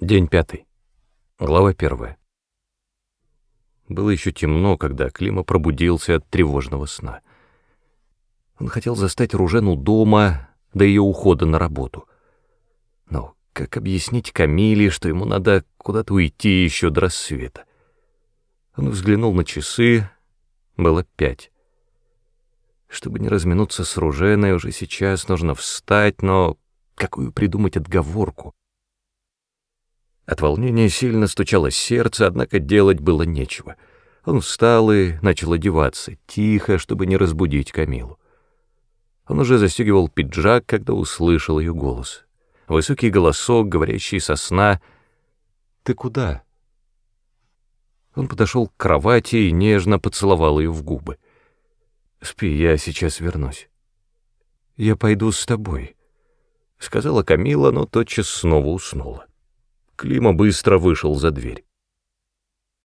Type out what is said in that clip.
День пятый. Глава первая. Было еще темно, когда Клима пробудился от тревожного сна. Он хотел застать Ружену дома до ее ухода на работу. Но как объяснить Камиле, что ему надо куда-то уйти еще до рассвета? Он взглянул на часы, было пять. Чтобы не разминуться с Руженой, уже сейчас нужно встать, но какую придумать отговорку? От волнения сильно стучало сердце, однако делать было нечего. Он встал и начал одеваться, тихо, чтобы не разбудить Камилу. Он уже застегивал пиджак, когда услышал ее голос. Высокий голосок, говорящий со сна «Ты куда?» Он подошел к кровати и нежно поцеловал ее в губы. «Спи, я сейчас вернусь». «Я пойду с тобой», — сказала Камила, но тотчас снова уснула. Клима быстро вышел за дверь.